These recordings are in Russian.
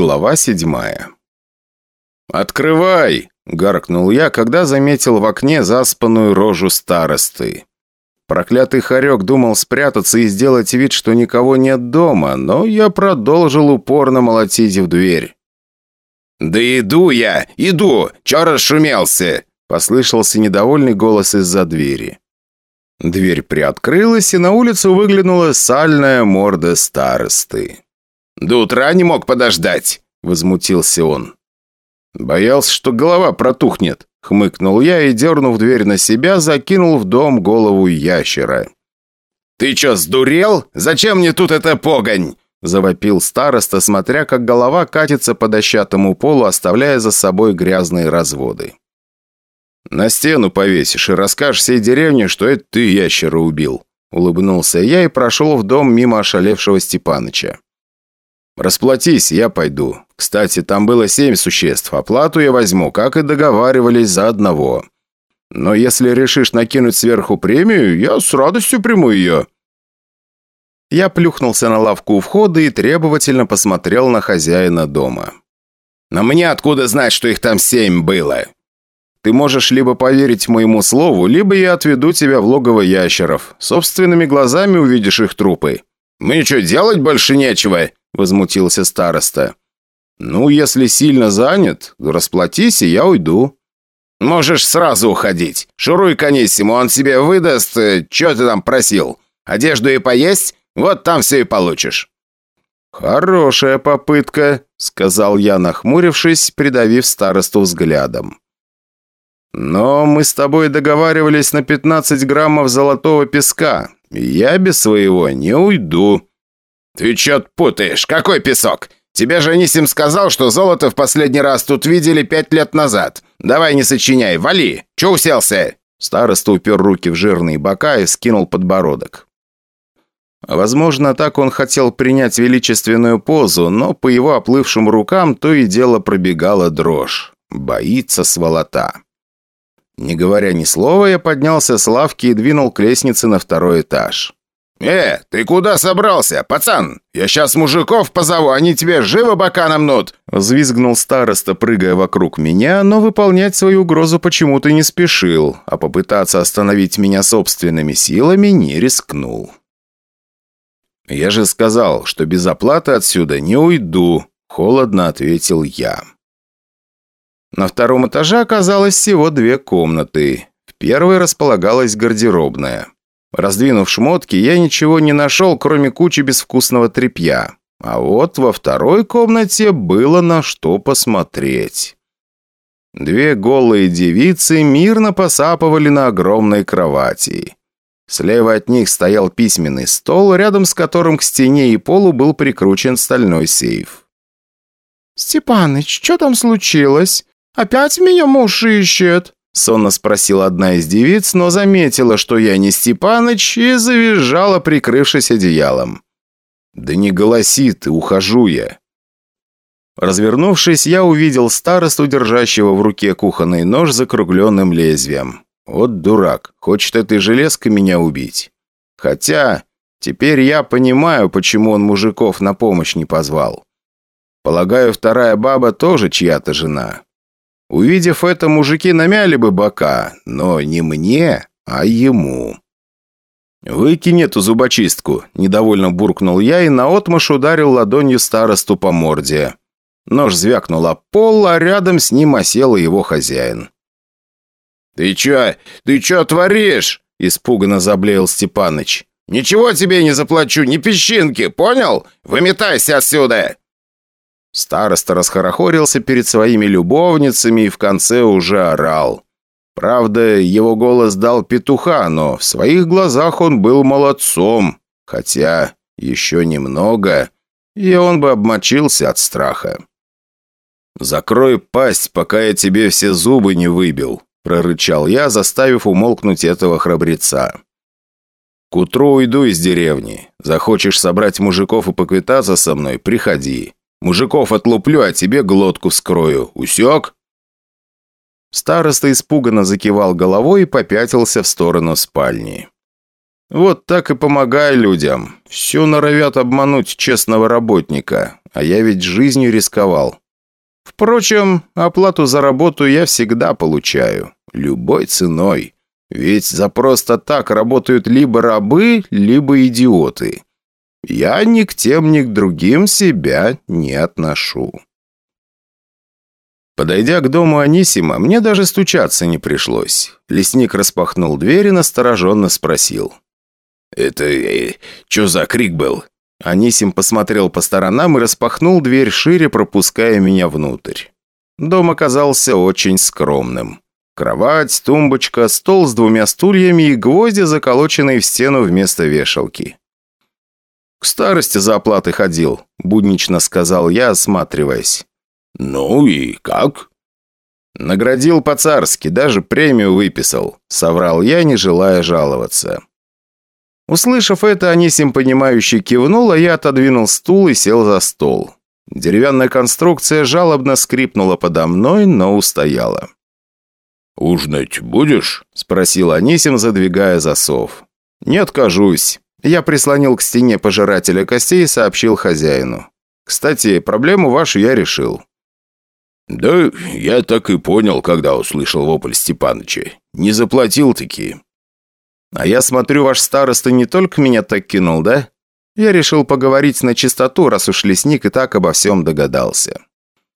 Глава седьмая. «Открывай!» – гаркнул я, когда заметил в окне заспанную рожу старосты. Проклятый хорек думал спрятаться и сделать вид, что никого нет дома, но я продолжил упорно молотить в дверь. «Да иду я! Иду! Чё расшумелся?» – послышался недовольный голос из-за двери. Дверь приоткрылась, и на улицу выглянула сальная морда старосты. «До утра не мог подождать!» – возмутился он. «Боялся, что голова протухнет», – хмыкнул я и, дернув дверь на себя, закинул в дом голову ящера. «Ты чё, сдурел? Зачем мне тут эта погонь?» – завопил староста, смотря как голова катится по дощатому полу, оставляя за собой грязные разводы. «На стену повесишь и расскажешь всей деревне, что это ты ящера убил», – улыбнулся я и прошел в дом мимо ошалевшего Степаныча. «Расплатись, я пойду. Кстати, там было семь существ. Оплату я возьму, как и договаривались за одного. Но если решишь накинуть сверху премию, я с радостью приму ее». Я плюхнулся на лавку у входа и требовательно посмотрел на хозяина дома. «На мне откуда знать, что их там семь было?» «Ты можешь либо поверить моему слову, либо я отведу тебя в логово ящеров. Собственными глазами увидишь их трупы». «Мне что, делать больше нечего?» – возмутился староста. «Ну, если сильно занят, расплатись, и я уйду». «Можешь сразу уходить. Шуруй к Анисиму, он тебе выдаст, э, что ты там просил. Одежду и поесть? Вот там все и получишь». «Хорошая попытка», — сказал я, нахмурившись, придавив старосту взглядом. «Но мы с тобой договаривались на 15 граммов золотого песка. Я без своего не уйду». «Ты чё путаешь? Какой песок? Тебе же Анисим сказал, что золото в последний раз тут видели пять лет назад. Давай не сочиняй, вали! Чё уселся?» Староста упер руки в жирные бока и скинул подбородок. Возможно, так он хотел принять величественную позу, но по его оплывшим рукам то и дело пробегала дрожь. Боится сволота. Не говоря ни слова, я поднялся с лавки и двинул к лестнице на второй этаж. «Э, ты куда собрался, пацан? Я сейчас мужиков позову, они тебе живо бока намнут!» Взвизгнул староста, прыгая вокруг меня, но выполнять свою угрозу почему-то не спешил, а попытаться остановить меня собственными силами не рискнул. «Я же сказал, что без оплаты отсюда не уйду», — холодно ответил я. На втором этаже оказалось всего две комнаты. В первой располагалась гардеробная. Раздвинув шмотки, я ничего не нашел, кроме кучи безвкусного тряпья. А вот во второй комнате было на что посмотреть. Две голые девицы мирно посапывали на огромной кровати. Слева от них стоял письменный стол, рядом с которым к стене и полу был прикручен стальной сейф. «Степаныч, что там случилось? Опять меня муж ищет?» Сонно спросила одна из девиц, но заметила, что я не Степаныч, и завизжала, прикрывшись одеялом. «Да не голоси ты, ухожу я». Развернувшись, я увидел старосту, держащего в руке кухонный нож с закругленным лезвием. Вот дурак, хочет этой железкой меня убить. Хотя, теперь я понимаю, почему он мужиков на помощь не позвал. Полагаю, вторая баба тоже чья-то жена. Увидев это, мужики намяли бы бока, но не мне, а ему. «Выкинь эту зубочистку», – недовольно буркнул я и наотмашь ударил ладонью старосту по морде. Нож звякнул о пол, а рядом с ним осел его хозяин. «Ты чё? Ты чё творишь?» – испуганно заблеял Степаныч. «Ничего тебе не заплачу, ни песчинки, понял? Выметайся отсюда!» Староста расхорохорился перед своими любовницами и в конце уже орал. Правда, его голос дал петуха, но в своих глазах он был молодцом. Хотя еще немного, и он бы обмочился от страха. «Закрой пасть, пока я тебе все зубы не выбил», – прорычал я, заставив умолкнуть этого храбреца. «К утру уйду из деревни. Захочешь собрать мужиков и поквитаться со мной – приходи. Мужиков отлуплю, а тебе глотку вскрою. Усек?» Староста испуганно закивал головой и попятился в сторону спальни. «Вот так и помогай людям. Все норовят обмануть честного работника. а я ведь жизнью рисковал. Впрочем, оплату за работу я всегда получаю. Любой ценой. Ведь за просто так работают либо рабы, либо идиоты. Я ни к тем, ни к другим себя не отношу. Подойдя к дому Анисима, мне даже стучаться не пришлось. Лесник распахнул дверь и настороженно спросил. «Это... Э, что за крик был?» Анисим посмотрел по сторонам и распахнул дверь шире, пропуская меня внутрь. Дом оказался очень скромным. Кровать, тумбочка, стол с двумя стульями и гвозди, заколоченные в стену вместо вешалки. «К старости за оплатой ходил», – буднично сказал я, осматриваясь. «Ну и как?» «Наградил по-царски, даже премию выписал», – соврал я, не желая жаловаться. Услышав это, Анисим понимающе кивнул, а я отодвинул стул и сел за стол. Деревянная конструкция жалобно скрипнула подо мной, но устояла. «Ужинать будешь?» – спросил Анисим, задвигая засов. «Не откажусь». Я прислонил к стене пожирателя костей и сообщил хозяину. «Кстати, проблему вашу я решил». «Да я так и понял, когда услышал вопль Степаныча. Не заплатил-таки». «А я смотрю, ваш староста не только меня так кинул, да?» Я решил поговорить на чистоту, раз уж лесник и так обо всем догадался.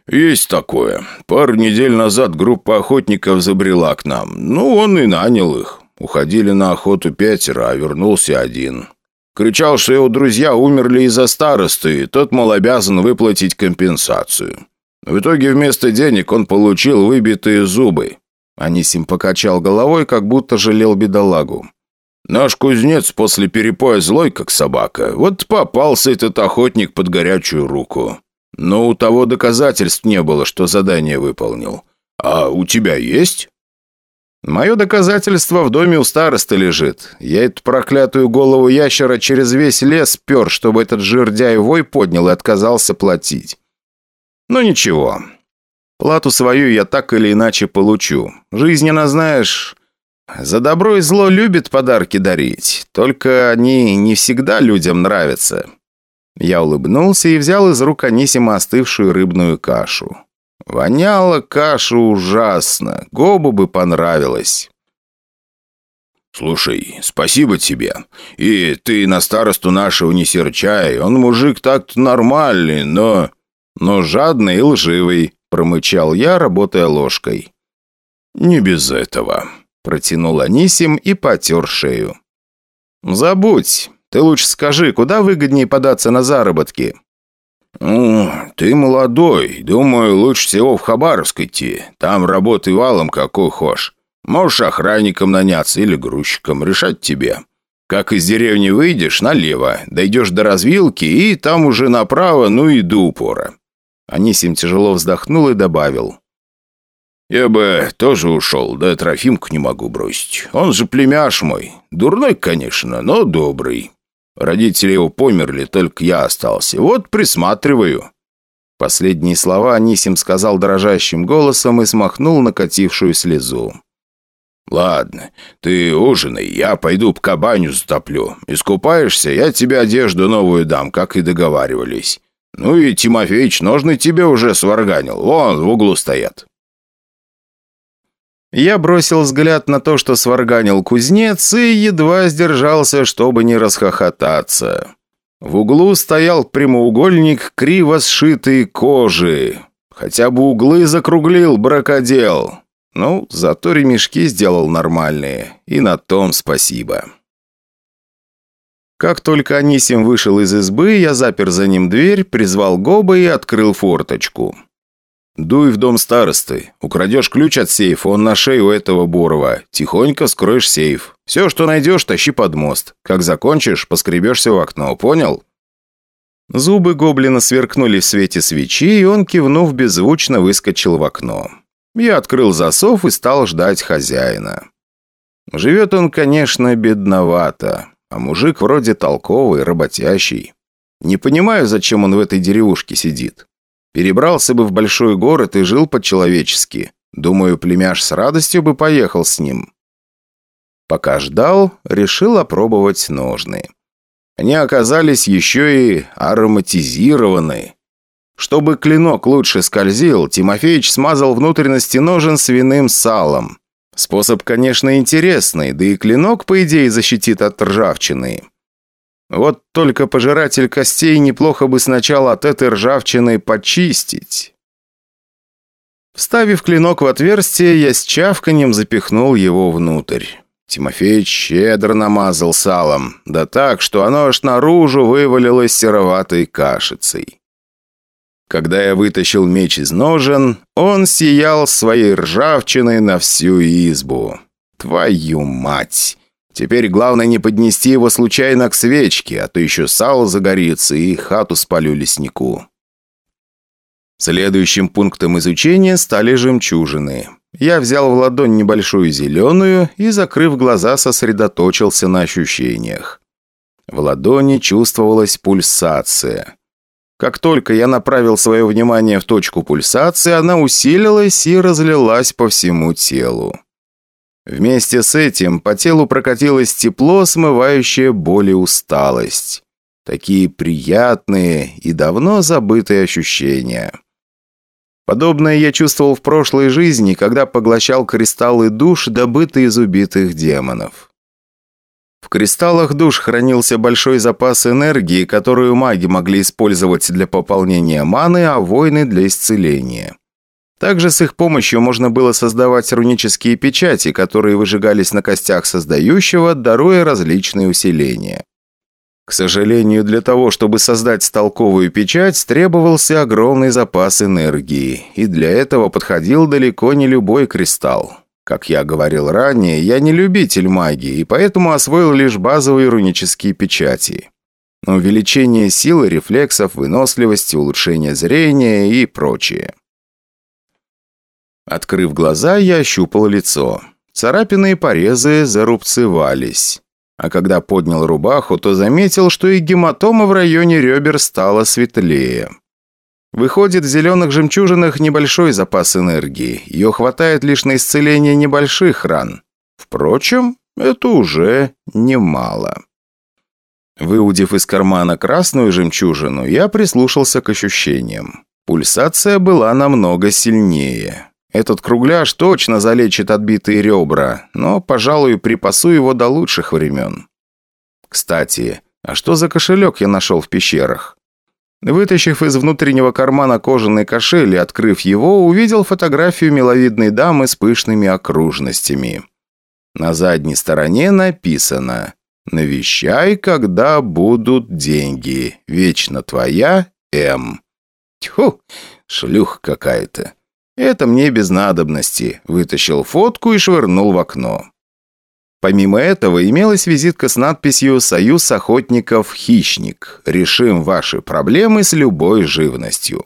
«Есть такое. Пару недель назад группа охотников забрела к нам. Ну, он и нанял их. Уходили на охоту пятеро, а вернулся один. Кричал, что его друзья умерли из-за старосты, и тот, мол, обязан выплатить компенсацию. В итоге вместо денег он получил выбитые зубы». Анисим покачал головой, как будто жалел бедолагу. Наш кузнец после перепоя злой, как собака. Вот попался этот охотник под горячую руку. Но у того доказательств не было, что задание выполнил. А у тебя есть?» «Мое доказательство в доме у старосты лежит. Я эту проклятую голову ящера через весь лес пер, чтобы этот жирдяй вой поднял и отказался платить. Ну ничего. Плату свою я так или иначе получу. Жизненно, знаешь, за добро и зло любит подарки дарить, только они не всегда людям нравятся. Я улыбнулся и взял из рук Анисима остывшую рыбную кашу. Воняла каша ужасно, Гобу бы понравилось. «Слушай, спасибо тебе. И ты на старосту нашего не серчай. Он мужик так-то нормальный, но...» «Но жадный и лживый», — промычал я, работая ложкой. «Не без этого», Протянул Анисим и потер шею. «Забудь. Ты лучше скажи, куда выгоднее податься на заработки?» «Ну, ты молодой. Думаю, лучше всего в Хабаровск идти. Там работы валом какой хошь. Можешь охранником наняться или грузчиком. Решать тебе. Как из деревни выйдешь, налево. Дойдешь до развилки, и там уже направо, ну и до упора». Анисим тяжело вздохнул и добавил. «Я бы тоже ушел, да Трофимку не могу бросить. Он же племяш мой. Дурной, конечно, но добрый. Родители его померли, только я остался. Вот присматриваю». Последние слова Анисим сказал дрожащим голосом и смахнул накатившую слезу. «Ладно, ты ужинай, я пойду по кабаню затоплю. Искупаешься, я тебе одежду новую дам, как и договаривались. Ну и Тимофеич ножны тебе уже сварганил, вон в углу стоят». Я бросил взгляд на то, что сварганил кузнец, и едва сдержался, чтобы не расхохотаться. В углу стоял прямоугольник криво сшитой кожи. Хотя бы углы закруглил бракодел. Ну, зато ремешки сделал нормальные. И на том спасибо. Как только Анисим вышел из избы, я запер за ним дверь, призвал Гоба и открыл форточку. «Дуй в дом старосты. Украдешь ключ от сейфа, он на шее у этого Борова. Тихонько скроешь сейф. Все, что найдешь, тащи под мост. Как закончишь, поскребешься в окно, понял?» Зубы гоблина сверкнули в свете свечи, и он, кивнув, беззвучно выскочил в окно. Я открыл засов и стал ждать хозяина. Живет он, конечно, бедновато, а мужик вроде толковый, работящий. Не понимаю, зачем он в этой деревушке сидит. Перебрался бы в большой город и жил по-человечески. Думаю, племяш с радостью бы поехал с ним. Пока ждал, решил опробовать ножны. Они оказались еще и ароматизированы. Чтобы клинок лучше скользил, Тимофеич смазал внутренности ножен свиным салом. Способ, конечно, интересный, да и клинок, по идее, защитит от ржавчины. Вот только пожиратель костей неплохо бы сначала от этой ржавчины почистить. Вставив клинок в отверстие, я с чавканем запихнул его внутрь. Тимофеич щедро намазал салом, да так, что оно аж наружу вывалилось сероватой кашицей. Когда я вытащил меч из ножен, он сиял своей ржавчиной на всю избу. Твою мать! Теперь главное не поднести его случайно к свечке, а то еще сало загорится и хату спалю леснику. Следующим пунктом изучения стали жемчужины. Я взял в ладонь небольшую зеленую и, закрыв глаза, сосредоточился на ощущениях. В ладони чувствовалась пульсация. Как только я направил свое внимание в точку пульсации, она усилилась и разлилась по всему телу. Вместе с этим по телу прокатилось тепло, смывающее боль и усталость. Такие приятные и давно забытые ощущения. Подобное я чувствовал в прошлой жизни, когда поглощал кристаллы душ, добытые из убитых демонов. В кристаллах душ хранился большой запас энергии, которую маги могли использовать для пополнения маны, а воины для исцеления. Также с их помощью можно было создавать рунические печати, которые выжигались на костях создающего, даруя различные усиления. К сожалению, для того, чтобы создать толковую печать, требовался огромный запас энергии, и для этого подходил далеко не любой кристалл. Как я говорил ранее, я не любитель магии, и поэтому освоил лишь базовые рунические печати. Увеличение силы, рефлексов, выносливости, улучшение зрения и прочее. Открыв глаза, я ощупал лицо. Царапины и порезы зарубцевались. А когда поднял рубаху, то заметил, что и гематома в районе ребер стала светлее. Выходит, в зеленых жемчужинах небольшой запас энергии. Ее хватает лишь на исцеление небольших ран. Впрочем, это уже немало. Выудив из кармана красную жемчужину, я прислушался к ощущениям. Пульсация была намного сильнее. Этот кругляш точно залечит отбитые ребра, но, пожалуй, припасу его до лучших времен. Кстати, а что за кошелек я нашел в пещерах? Вытащив из внутреннего кармана кожаный кошель и открыв его, увидел фотографию миловидной дамы с пышными окружностями. На задней стороне написано «Навещай, когда будут деньги. Вечно твоя М». Тьфу, шлюх какая-то. Это мне без надобности. Вытащил фотку и швырнул в окно. Помимо этого, имелась визитка с надписью «Союз охотников Хищник. Решим ваши проблемы с любой живностью».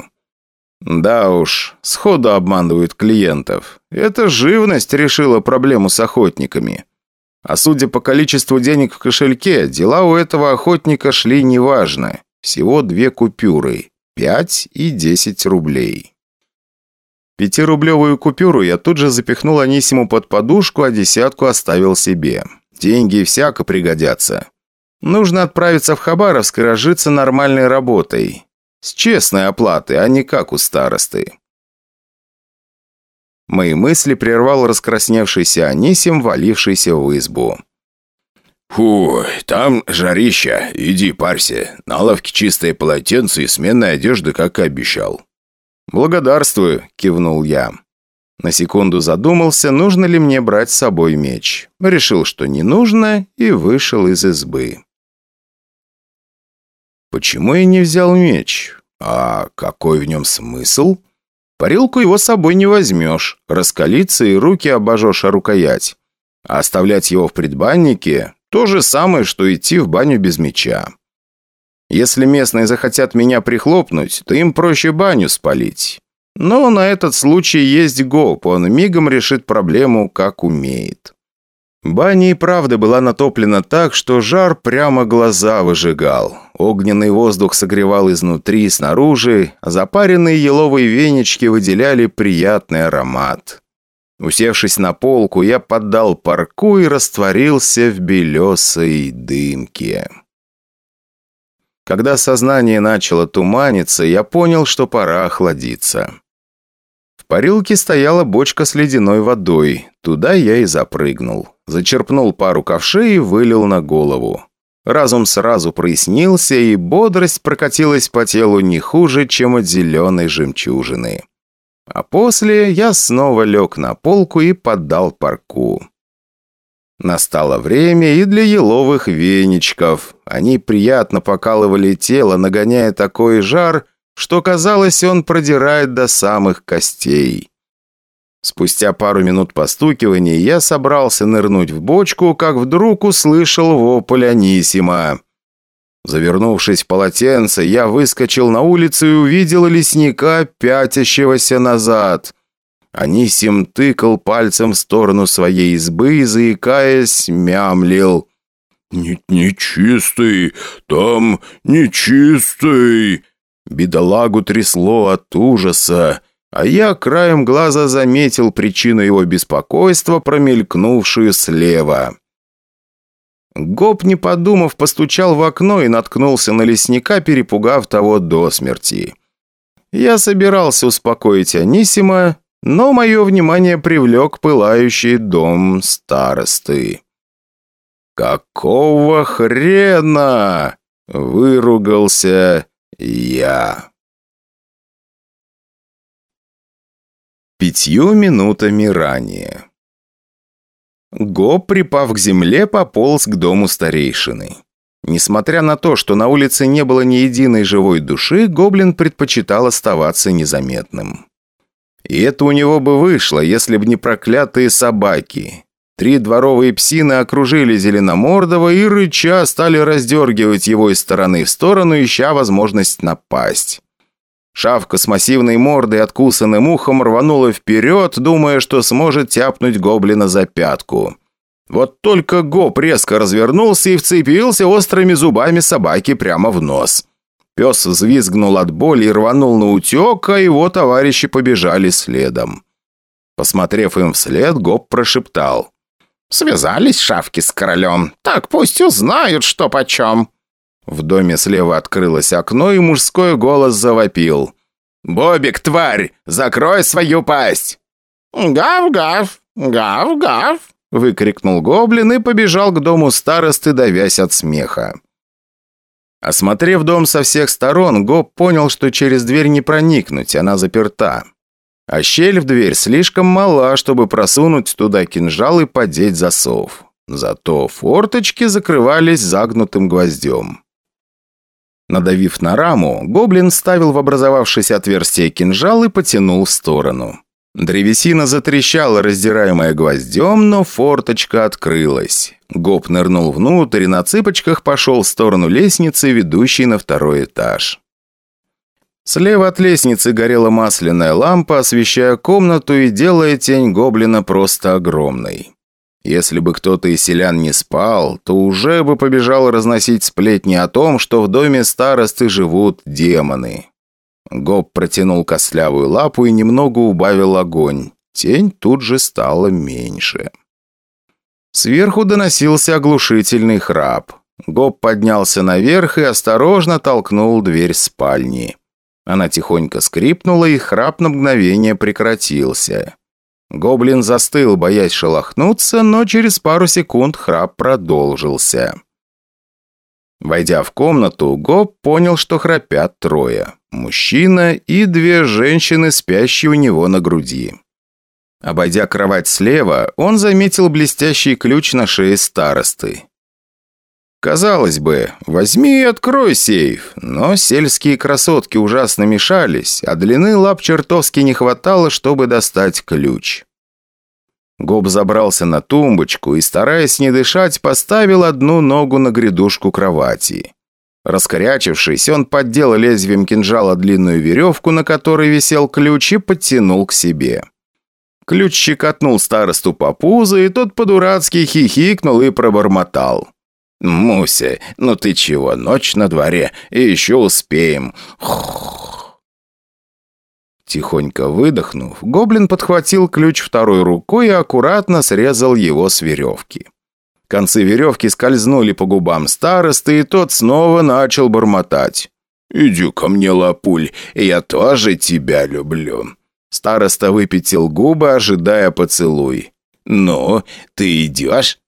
Да уж, сходу обманывают клиентов. Эта живность решила проблему с охотниками. А судя по количеству денег в кошельке, дела у этого охотника шли неважно. Всего две купюры – 5 и 10 рублей. Пятирублевую купюру я тут же запихнул Анисиму под подушку, а десятку оставил себе. Деньги всяко пригодятся. Нужно отправиться в Хабаровск и разжиться нормальной работой. С честной оплатой, а не как у старосты. Мои мысли прервал раскрасневшийся Анисим, валившийся в избу. «Фу, там жарища. Иди парься. На лавке чистое полотенце и сменная одежда, как и обещал». «Благодарствую», – кивнул я. На секунду задумался, нужно ли мне брать с собой меч. Решил, что не нужно, и вышел из избы. Почему я не взял меч? А какой в нем смысл? Парилку его с собой не возьмешь. Раскалиться и руки обожжешь о рукоять. А оставлять его в предбаннике – то же самое, что идти в баню без меча. Если местные захотят меня прихлопнуть, то им проще баню спалить. Но на этот случай есть ГОП, он мигом решит проблему, как умеет. Баня и правда была натоплена так, что жар прямо глаза выжигал. Огненный воздух согревал изнутри и снаружи, а запаренные еловые венички выделяли приятный аромат. Усевшись на полку, я поддал парку и растворился в белесой дымке. Когда сознание начало туманиться, я понял, что пора охладиться. В парилке стояла бочка с ледяной водой. Туда я и запрыгнул. Зачерпнул пару ковшей и вылил на голову. Разум сразу прояснился, и бодрость прокатилась по телу не хуже, чем от зеленой жемчужины. А после я снова лег на полку и поддал парку. Настало время и для еловых веничков. Они приятно покалывали тело, нагоняя такой жар, что казалось, он продирает до самых костей. Спустя пару минут постукивания я собрался нырнуть в бочку, как вдруг услышал вопль Анисима. Завернувшись в полотенце, я выскочил на улицу и увидел лесника, пятящегося назад. Анисим тыкал пальцем в сторону своей избы и, заикаясь, мямлил. «Не «Нечистый! Там нечистый!» Бедолагу трясло от ужаса, а я краем глаза заметил причину его беспокойства, промелькнувшую слева. Гоп, не подумав, постучал в окно и наткнулся на лесника, перепугав того до смерти. Я собирался успокоить Анисима, но мое внимание привлек пылающий дом старосты. «Какого хрена?» – выругался я. Пятью минутами ранее. Гоб, припав к земле, пополз к дому старейшины. Несмотря на то, что на улице не было ни единой живой души, гоблин предпочитал оставаться незаметным. И это у него бы вышло, если бы не проклятые собаки. Три дворовые псины окружили Зеленомордова и, рыча, стали раздергивать его из стороны в сторону, ища возможность напасть. Шавка с массивной мордой, откусанным ухом, рванула вперед, думая, что сможет тяпнуть гоблина за пятку. Вот только Гоп резко развернулся и вцепился острыми зубами собаки прямо в нос. Пес взвизгнул от боли и рванул на утек, а его товарищи побежали следом. Посмотрев им вслед, Гоп прошептал. «Связались шавки с королем. Так пусть узнают, что почем». В доме слева открылось окно, и мужской голос завопил. «Бобик, тварь, закрой свою пасть!» «Гав-гав, гав-гав!» выкрикнул гоблин и побежал к дому старосты, давясь от смеха. Осмотрев дом со всех сторон, Гоб понял, что через дверь не проникнуть, она заперта. А щель в дверь слишком мала, чтобы просунуть туда кинжал и подеть засов. Зато форточки закрывались загнутым гвоздем. Надавив на раму, гоблин ставил в образовавшееся отверстие кинжал и потянул в сторону. Древесина затрещала, раздираемая гвоздем, но форточка открылась. Гоб нырнул внутрь и на цыпочках пошел в сторону лестницы, ведущей на второй этаж. Слева от лестницы горела масляная лампа, освещая комнату и делая тень гоблина просто огромной. Если бы кто-то из селян не спал, то уже бы побежал разносить сплетни о том, что в доме старосты живут демоны. Гоб протянул костлявую лапу и немного убавил огонь. Тень тут же стала меньше. Сверху доносился оглушительный храп. Гоб поднялся наверх и осторожно толкнул дверь спальни. Она тихонько скрипнула, и храп на мгновение прекратился. Гоблин застыл, боясь шелохнуться, но через пару секунд храп продолжился. Войдя в комнату, Гоб понял, что храпят трое. Мужчина и две женщины, спящие у него на груди. Обойдя кровать слева, он заметил блестящий ключ на шее старосты. Казалось бы, возьми и открой сейф, но сельские красотки ужасно мешались, а длины лап чертовски не хватало, чтобы достать ключ. Гоб забрался на тумбочку и, стараясь не дышать, поставил одну ногу на грядушку кровати. Раскорячившись, он поддел лезвием кинжала длинную веревку, на которой висел ключ, и подтянул к себе. Ключ щекотнул старосту по пузу, и тот по-дурацки хихикнул и пробормотал. «Муся, ну ты чего, ночь на дворе, и еще успеем. Хух. Тихонько выдохнув, гоблин подхватил ключ второй рукой и аккуратно срезал его с веревки. Концы веревки скользнули по губам старосты, и тот снова начал бормотать. «Иди ко мне, лапуль, я тоже тебя люблю». Староста выпятил губы, ожидая поцелуй. «Ну, ты идешь?»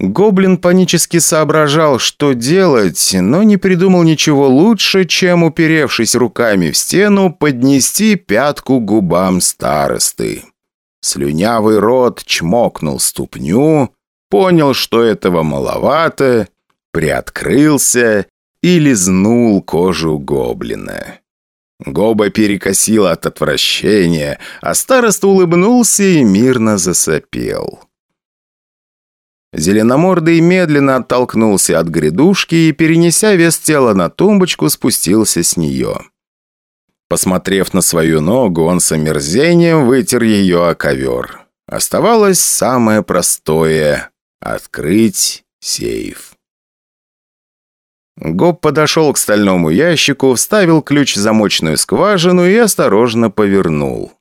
Гоблин панически соображал, что делать, но не придумал ничего лучше, чем, уперевшись руками в стену, поднести пятку губам старосты. Слюнявый рот чмокнул ступню, понял, что этого маловато, приоткрылся и лизнул кожу гоблина. Гоба перекосила от отвращения, а староста улыбнулся и мирно засопел. Зеленомордый медленно оттолкнулся от грядушки и, перенеся вес тела на тумбочку, спустился с нее. Посмотрев на свою ногу, он с омерзением вытер ее о ковер. Оставалось самое простое — открыть сейф. Гоб подошел к стальному ящику, вставил ключ в замочную скважину и осторожно повернул.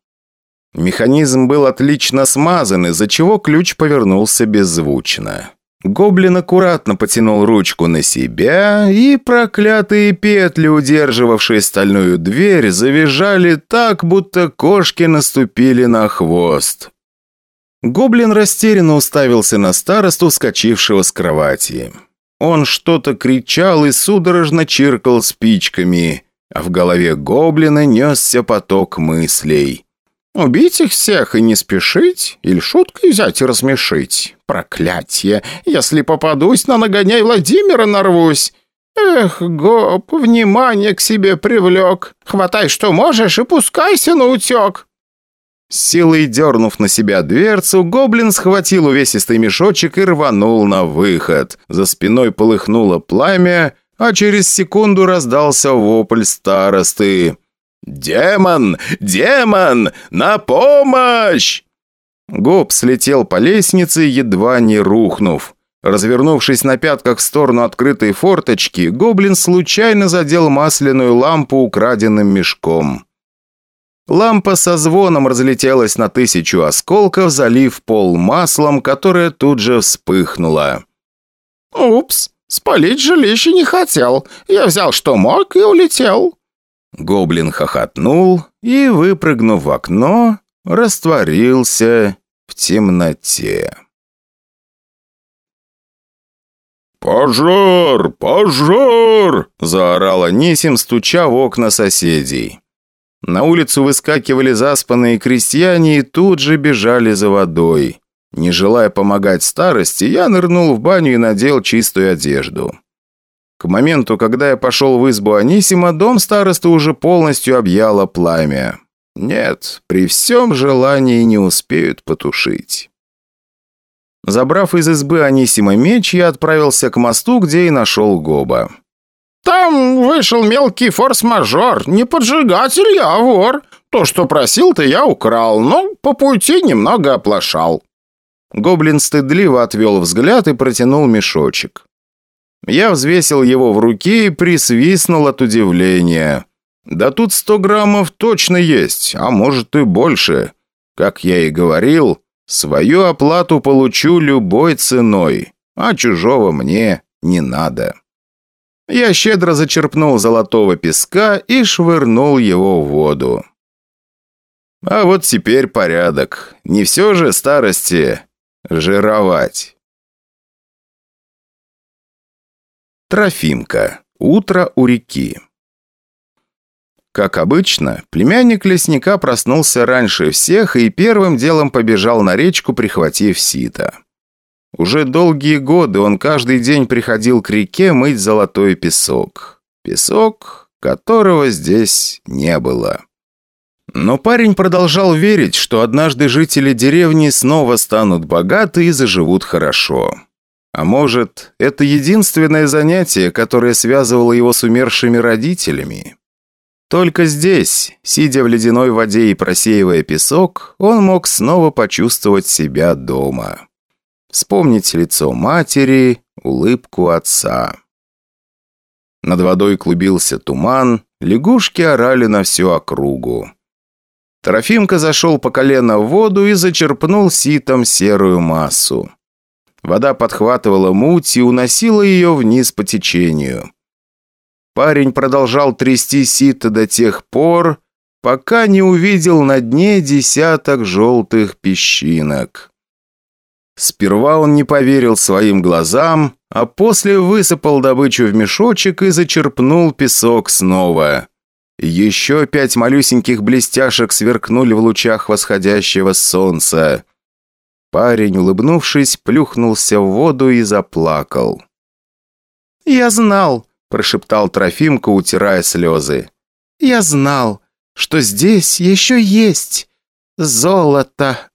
Механизм был отлично смазан, из-за чего ключ повернулся беззвучно. Гоблин аккуратно потянул ручку на себя, и проклятые петли, удерживавшие стальную дверь, завизжали так, будто кошки наступили на хвост. Гоблин растерянно уставился на старосту, вскочившего с кровати. Он что-то кричал и судорожно чиркал спичками, а в голове гоблина несся поток мыслей. Убить их всех и не спешить? Или шуткой взять и рассмешить? Проклятье! Если попадусь, на нагоняй Владимира нарвусь! Эх, Гоп, внимание к себе привлек. Хватай, что можешь, и пускайся на утек. Силой дернув на себя дверцу, гоблин схватил увесистый мешочек и рванул на выход. За спиной полыхнуло пламя, а через секунду раздался вопль старосты. «Демон! Демон! На помощь!» Гоб слетел по лестнице, едва не рухнув. Развернувшись на пятках в сторону открытой форточки, гоблин случайно задел масляную лампу украденным мешком. Лампа со звоном разлетелась на тысячу осколков, залив пол маслом, которое тут же вспыхнуло. «Упс, спалить жилище не хотел. Я взял, что мог, и улетел», Гоблин хохотнул и, выпрыгнув в окно, растворился в темноте. «Пожар! Пожар!» – заорал Анисим, стуча в окна соседей. На улицу выскакивали заспанные крестьяне и тут же бежали за водой. Не желая помогать старости, я нырнул в баню и надел чистую одежду. К моменту, когда я пошел в избу Анисима, дом старосты уже полностью объяло пламя. Нет, при всем желании не успеют потушить. Забрав из избы Анисима меч, я отправился к мосту, где и нашел Гоба. «Там вышел мелкий форс-мажор. Не поджигатель я, а вор. То, что просил-то, я украл, но по пути немного оплошал». Гоблин стыдливо отвел взгляд и протянул мешочек. Я взвесил его в руке и присвистнул от удивления. Да тут сто граммов точно есть, а может и больше. Как я и говорил, свою оплату получу любой ценой, а чужого мне не надо. Я щедро зачерпнул золотого песка и швырнул его в воду. А вот теперь порядок. Не все же старости жировать. Трофимка. Утро у реки. Как обычно, племянник лесника проснулся раньше всех и первым делом побежал на речку, прихватив сито. Уже долгие годы он каждый день приходил к реке мыть золотой песок. Песок, которого здесь не было. Но парень продолжал верить, что однажды жители деревни снова станут богаты и заживут хорошо. А может, это единственное занятие, которое связывало его с умершими родителями? Только здесь, сидя в ледяной воде и просеивая песок, он мог снова почувствовать себя дома. Вспомнить лицо матери, улыбку отца. Над водой клубился туман, лягушки орали на всю округу. Трофимка зашел по колено в воду и зачерпнул ситом серую массу. Вода подхватывала муть и уносила ее вниз по течению. Парень продолжал трясти сито до тех пор, пока не увидел на дне десяток желтых песчинок. Сперва он не поверил своим глазам, а после высыпал добычу в мешочек и зачерпнул песок снова. Еще пять малюсеньких блестяшек сверкнули в лучах восходящего солнца. Парень, улыбнувшись, плюхнулся в воду и заплакал. «Я знал», – прошептал Трофимка, утирая слезы. «Я знал, что здесь еще есть золото».